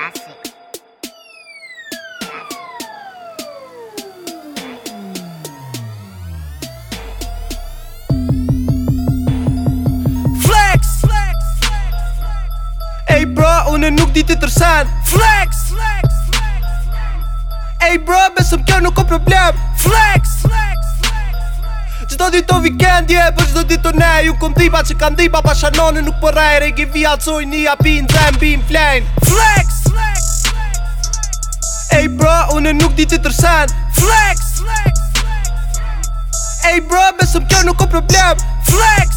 Flex, flex, flex. Ej bro, unë nuk di ti tërsen Flex, flex, flex. Ej bro, besëm kjo nuk ka problem. Flex, flex, flex. Çdo ditë to weekend je, yeah, po çdo ditë të ne, ju këm tipa që kanë dipa pa shanone nuk po rrej, regi vi alcoj ni apin, dhem bim flame. Flex, flex unë nuk di që të rësan Flex Ej bro, besëm kjo nuk o problem Flex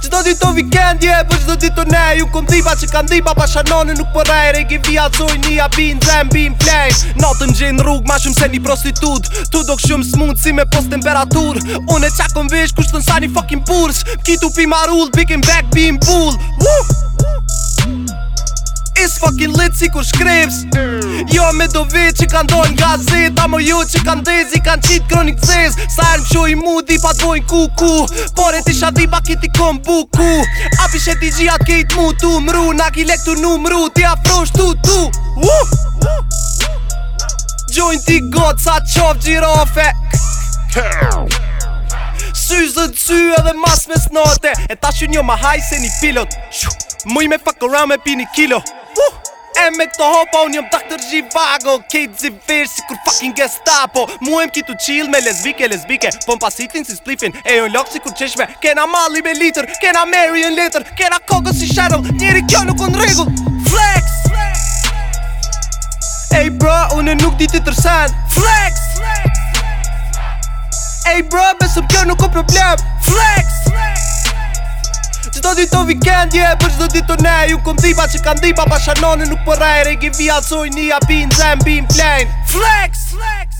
Qdo dito weekend, je, për po qdo dito ne Ju kom dhiba që kam diba, pa shanone nuk për po rej Regi via coj, nia bin, zem, bin, play Natën gjen rrug, ma shumë se një prostitut Tu do shumë smund, si me post temperatur Une qakon vish, kushtën sa një fucking purs Kitu pi marull, bikin back, bim bull is fucking lit si kur shkrebs Jo me do vit që kanë dojnë gazet Amo jo që kanë dezi kanë qit kronik zez Sa erë qo i mu di pa të ku ku Por e ti shadi pa kiti kom buku A pishe ti gjia kejt mu tu mru Na ki lek tu nu mru ti afrosh tu tu Woo! Join ti god sa qov gjirofe Syzë të sy edhe mas me snote E tashin jo ma haj se një pilot Muj me fuck around me pini kilo E me këto hopa unë jëmë doktor Zhivago Kejtë si kur fucking gestapo Mu e më kitu chill me lesbike lesbike Po më pasitin si splifin e jo lokë si kur qeshme Kena mali me liter, kena Mary and liter Kena koko si shadow, njeri kjo nuk unë regull Flex Ej bro, unë nuk di ti tërsan Flex Ej bro, besëm kjo nuk unë problem Flex, Flex! Qdo ditë o vikend je, për qdo dit o ne Ju kom dhipa që kan dhipa, pa nuk përrej po Regi vi atsoj një api në zem, bim flen Flex, flex